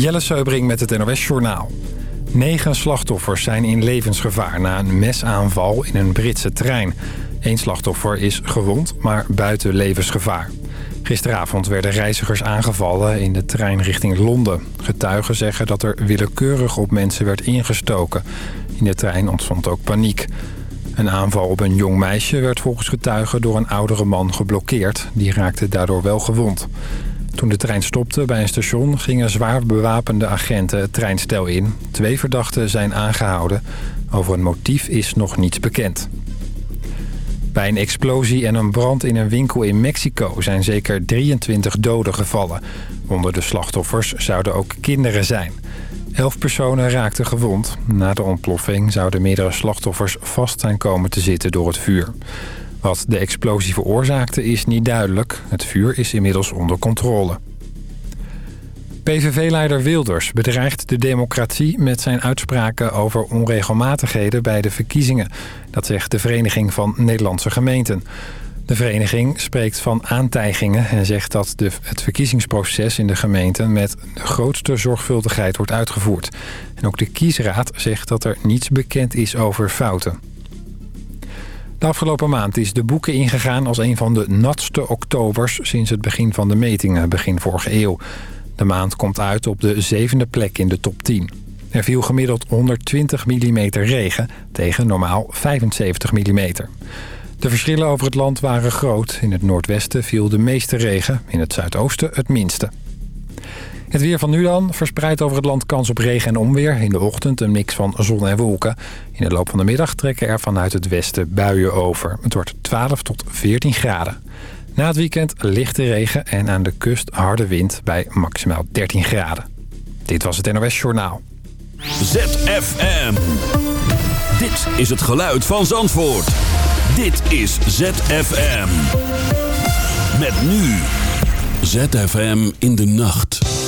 Jelle Seubring met het NOS Journaal. Negen slachtoffers zijn in levensgevaar na een mesaanval in een Britse trein. Eén slachtoffer is gewond, maar buiten levensgevaar. Gisteravond werden reizigers aangevallen in de trein richting Londen. Getuigen zeggen dat er willekeurig op mensen werd ingestoken. In de trein ontstond ook paniek. Een aanval op een jong meisje werd volgens getuigen door een oudere man geblokkeerd. Die raakte daardoor wel gewond. Toen de trein stopte bij een station gingen zwaar bewapende agenten het treinstel in. Twee verdachten zijn aangehouden. Over een motief is nog niets bekend. Bij een explosie en een brand in een winkel in Mexico zijn zeker 23 doden gevallen. Onder de slachtoffers zouden ook kinderen zijn. Elf personen raakten gewond. Na de ontploffing zouden meerdere slachtoffers vast zijn komen te zitten door het vuur. Wat de explosie veroorzaakte is niet duidelijk. Het vuur is inmiddels onder controle. PVV-leider Wilders bedreigt de democratie met zijn uitspraken over onregelmatigheden bij de verkiezingen. Dat zegt de Vereniging van Nederlandse Gemeenten. De vereniging spreekt van aantijgingen en zegt dat de, het verkiezingsproces in de gemeenten met de grootste zorgvuldigheid wordt uitgevoerd. En ook de kiesraad zegt dat er niets bekend is over fouten. De afgelopen maand is de boeken ingegaan als een van de natste oktobers sinds het begin van de metingen, begin vorige eeuw. De maand komt uit op de zevende plek in de top 10. Er viel gemiddeld 120 mm regen tegen normaal 75 mm. De verschillen over het land waren groot. In het noordwesten viel de meeste regen, in het zuidoosten het minste. Het weer van nu dan verspreidt over het land kans op regen en onweer. In de ochtend een mix van zon en wolken. In de loop van de middag trekken er vanuit het westen buien over. Het wordt 12 tot 14 graden. Na het weekend lichte regen en aan de kust harde wind bij maximaal 13 graden. Dit was het NOS Journaal. ZFM. Dit is het geluid van Zandvoort. Dit is ZFM. Met nu. ZFM in de nacht.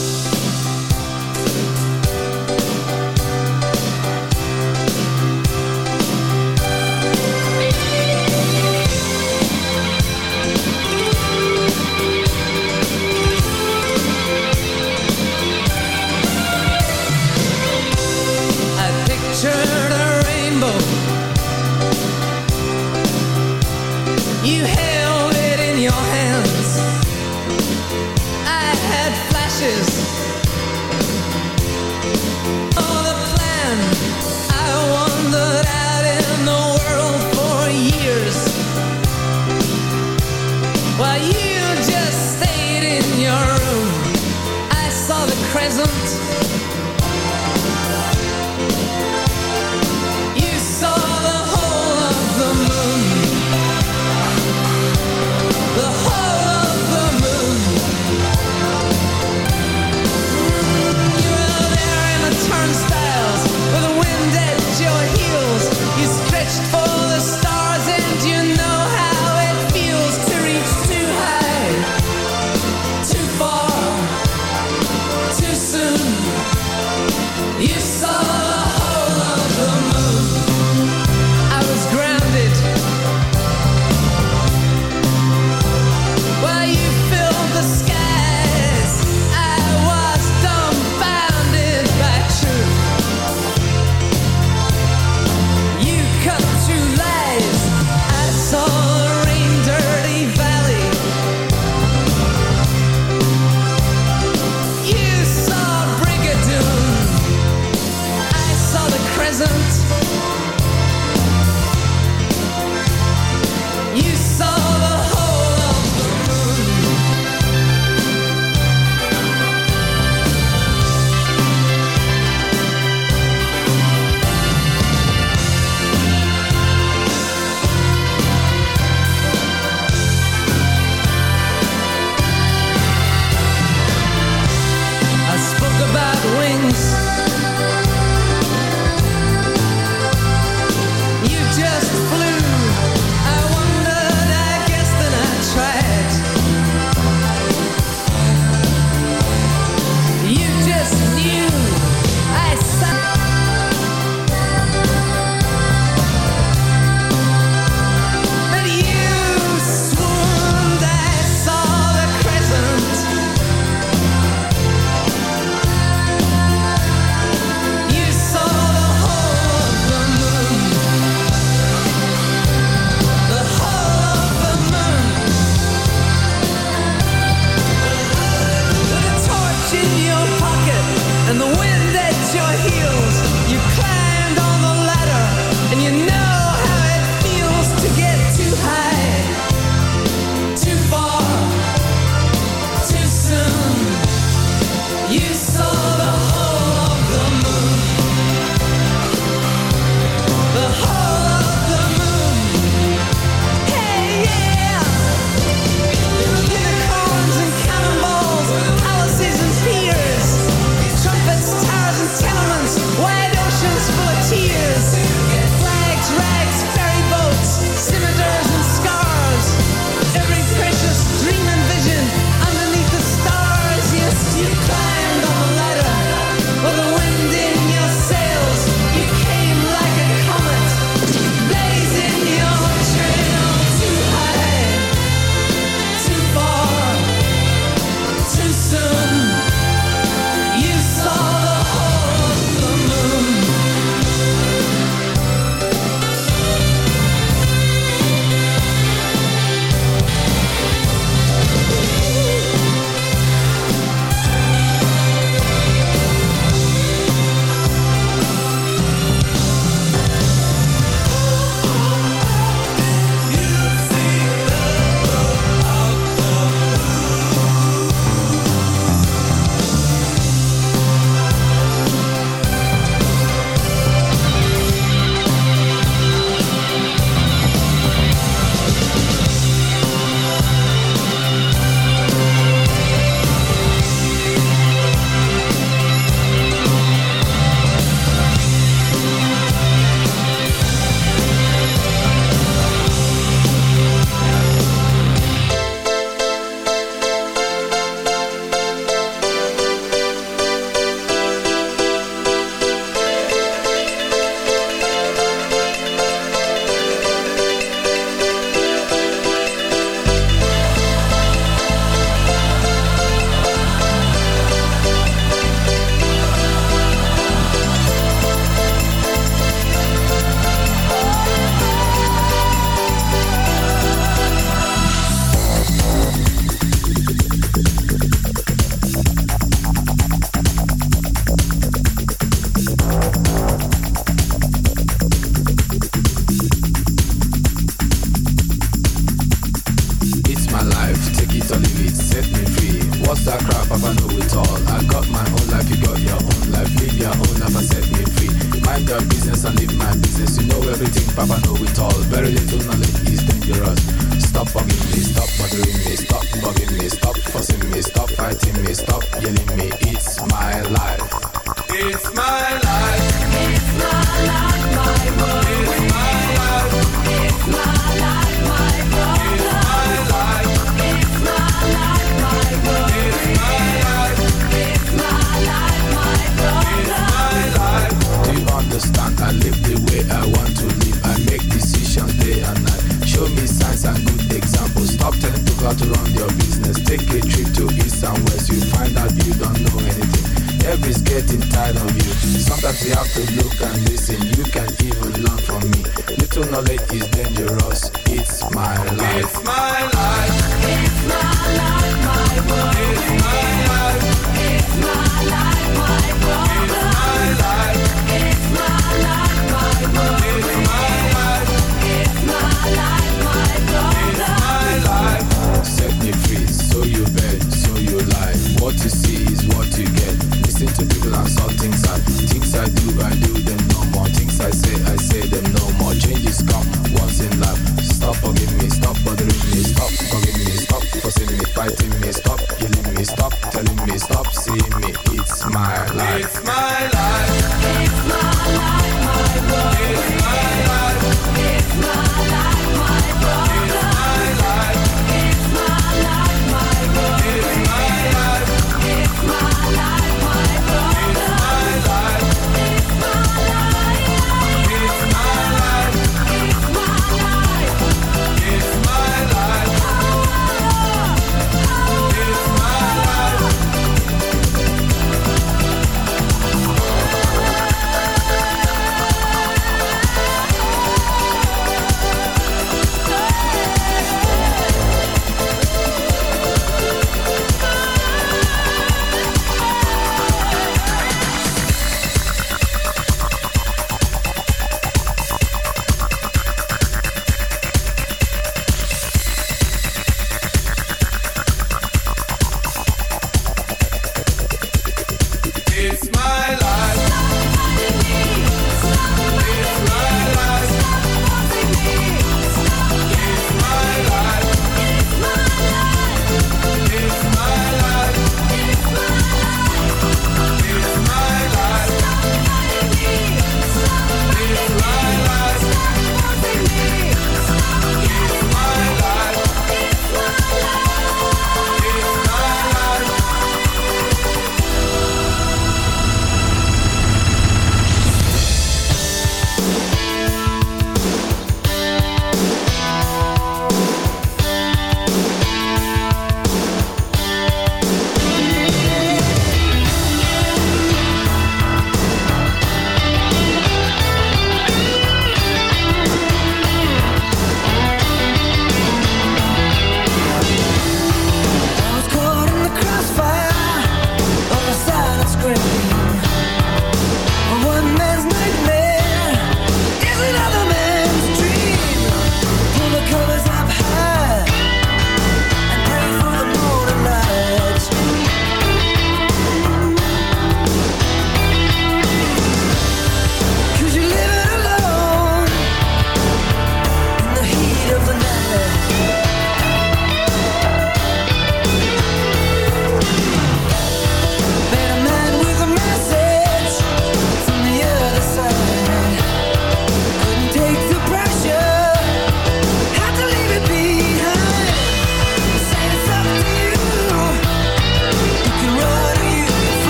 in love.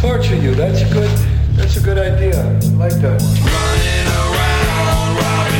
Torture you, that's a good that's a good idea. I like that. Running around, robbing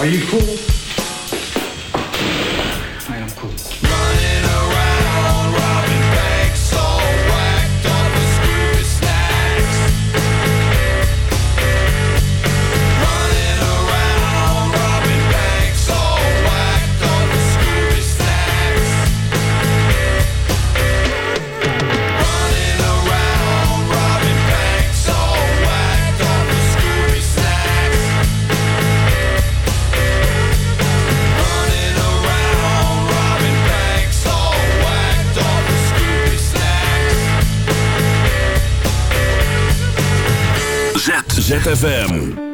Are you cool? ZFM.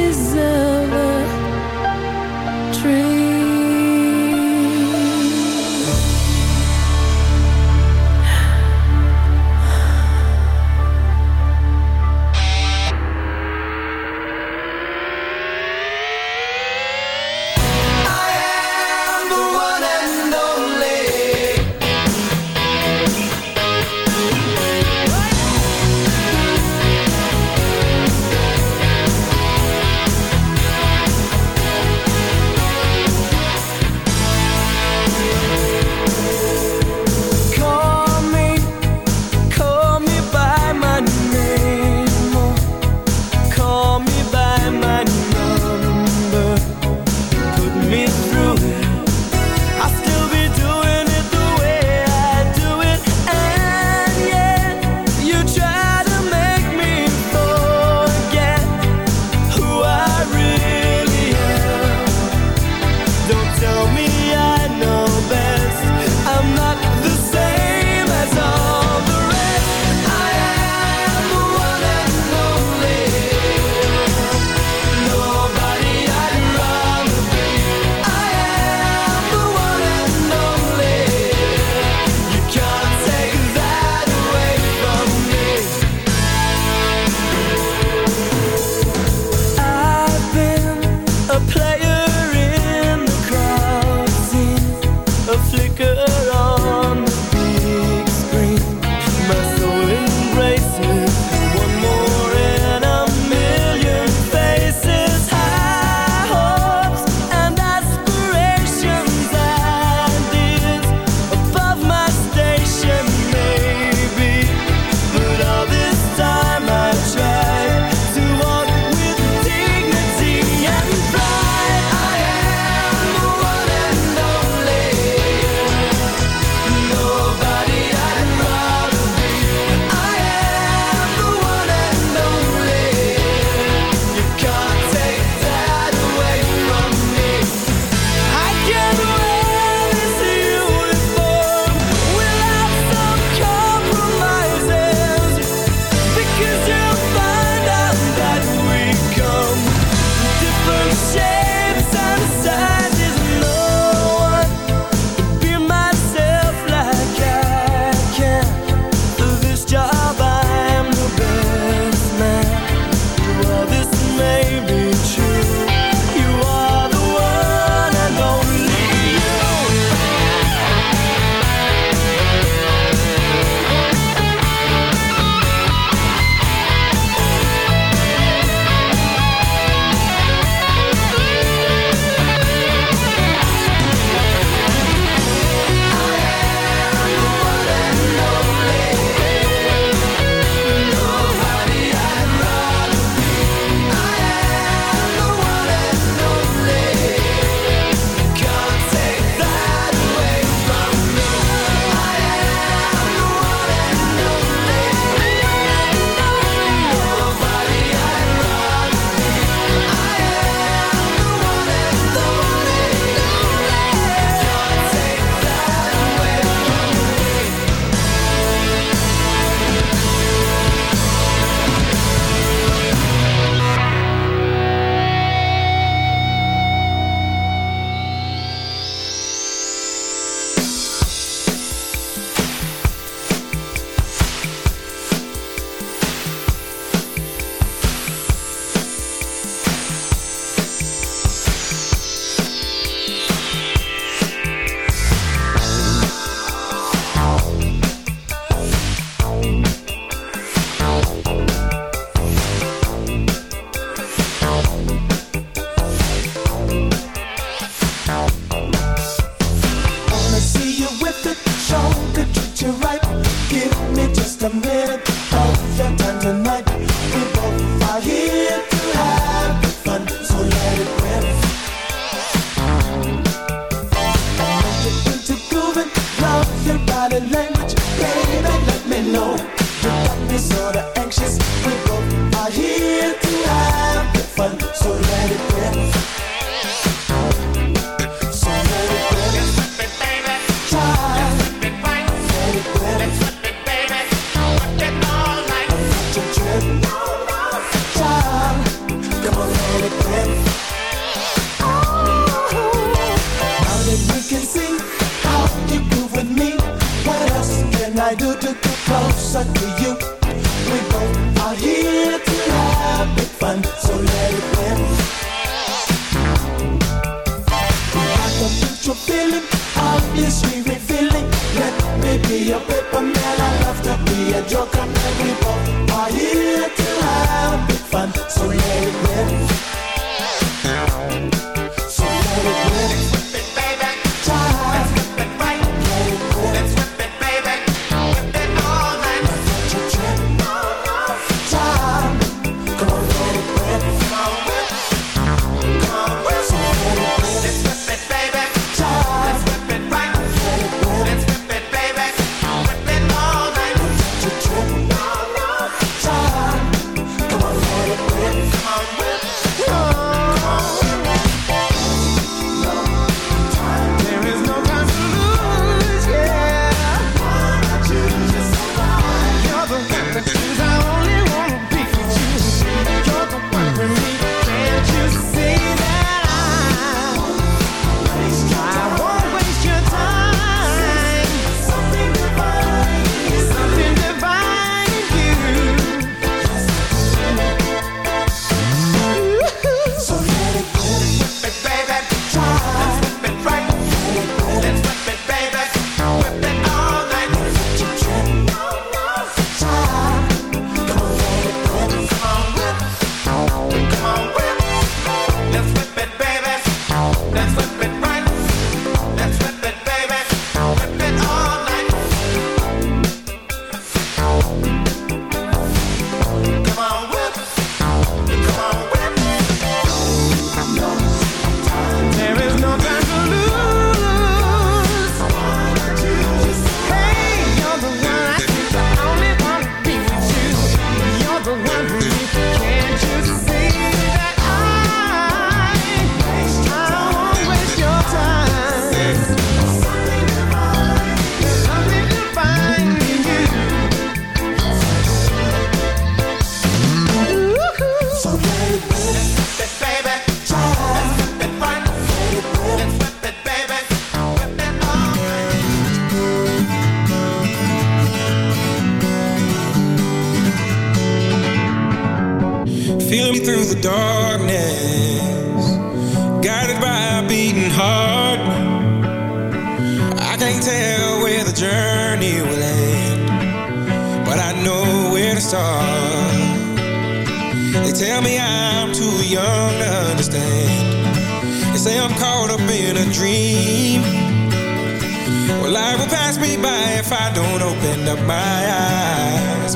deserve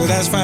That's fine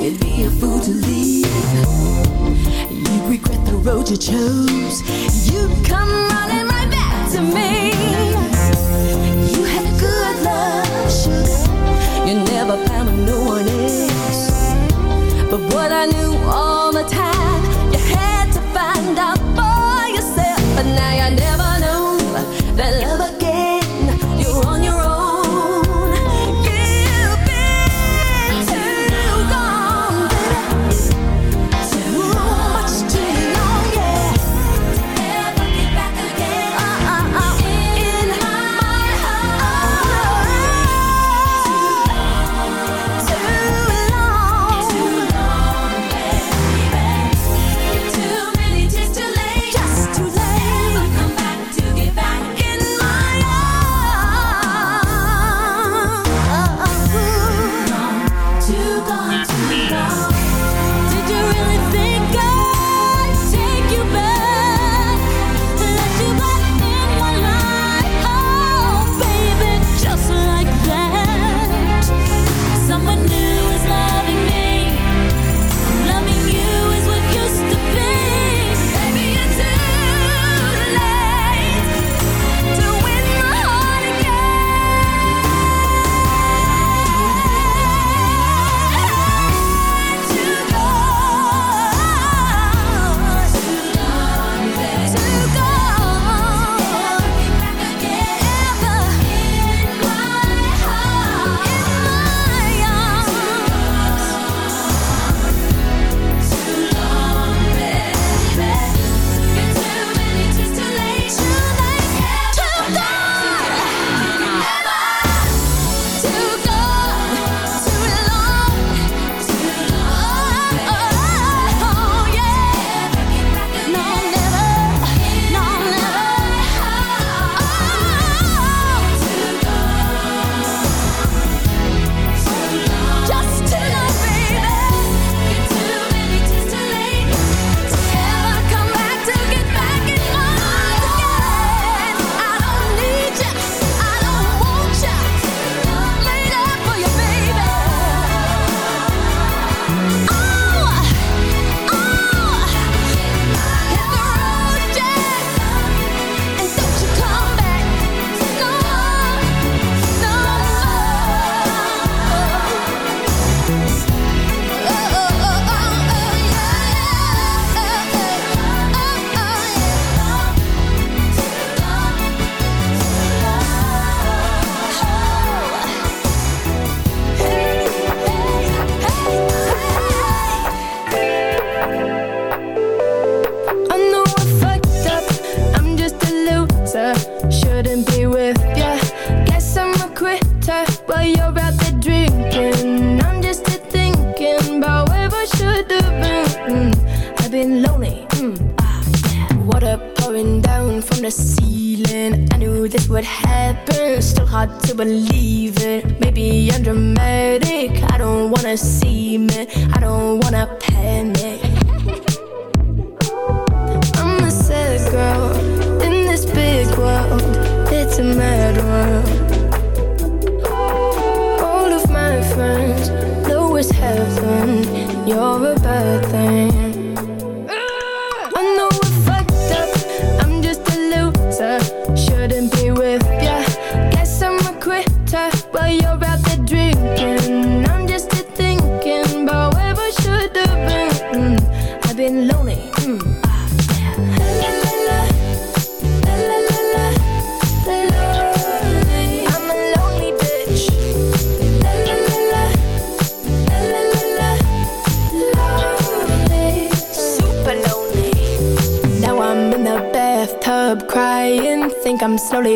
You'd be a fool to leave. You'd regret the road you chose. You'd come running right back to me. You had a good love, sugar. You never found no one else. But what I knew all the time, you had to find out. You're about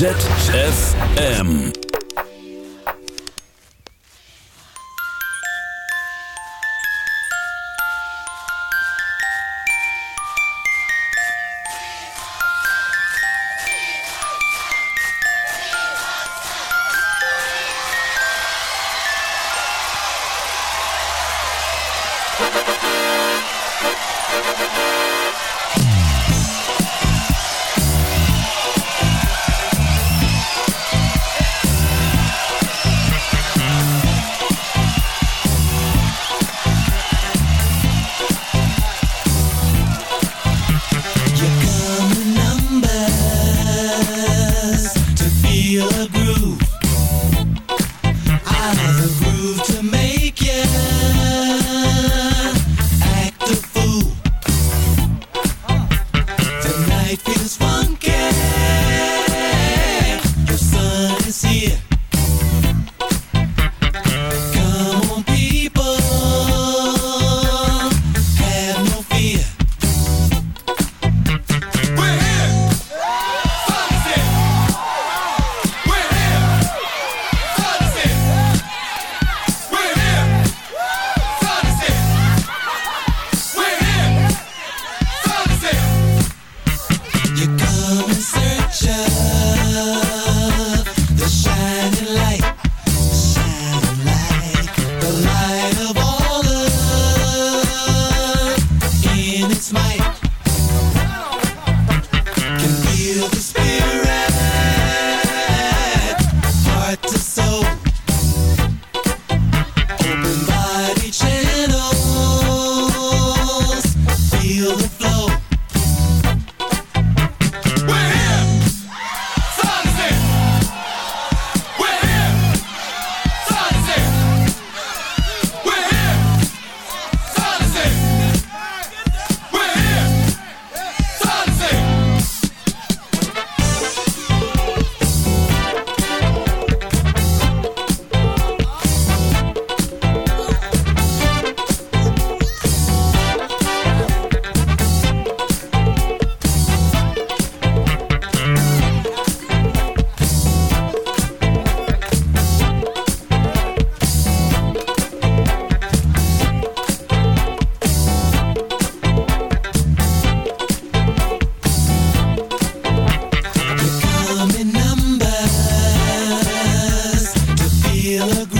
ZFM. feel a groove.